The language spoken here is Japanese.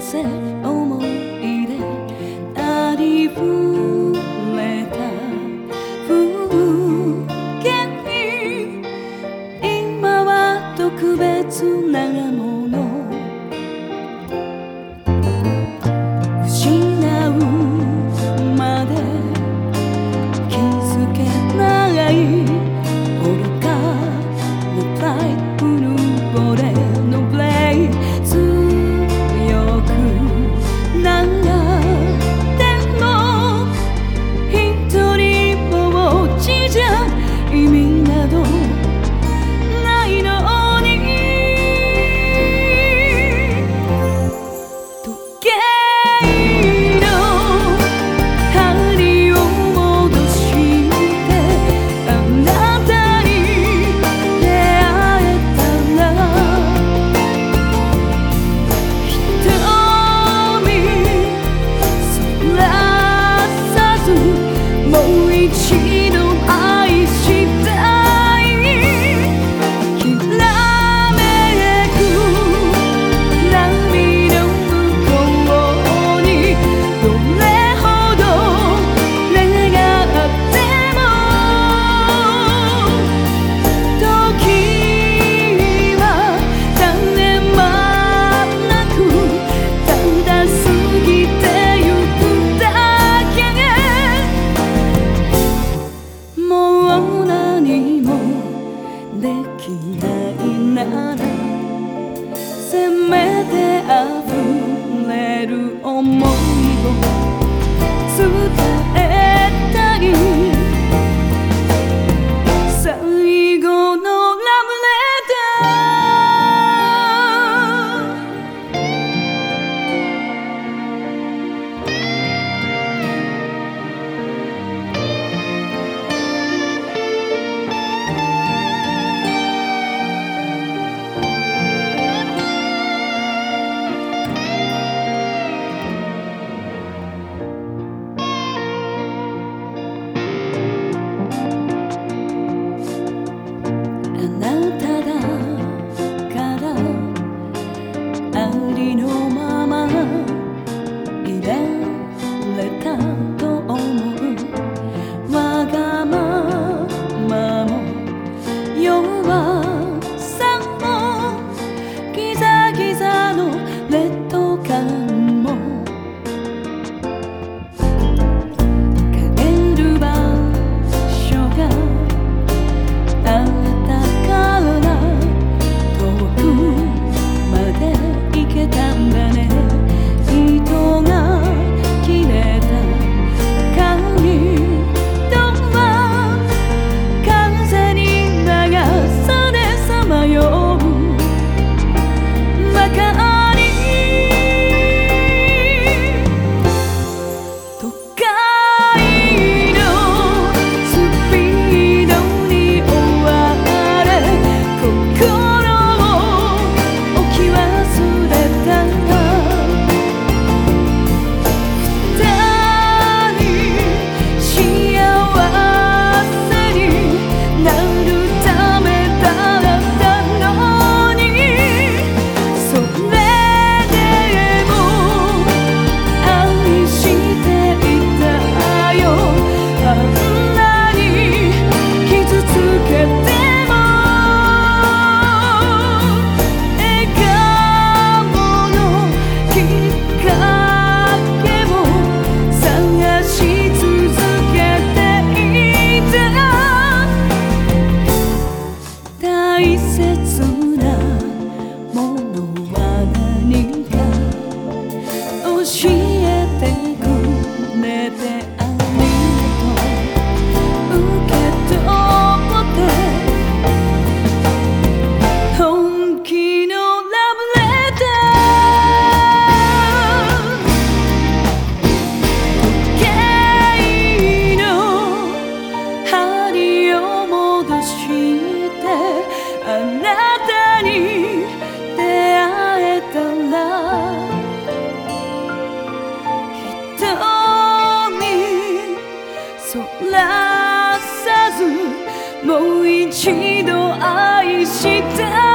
せ思い出ありふれた風景に今は特別なもの。した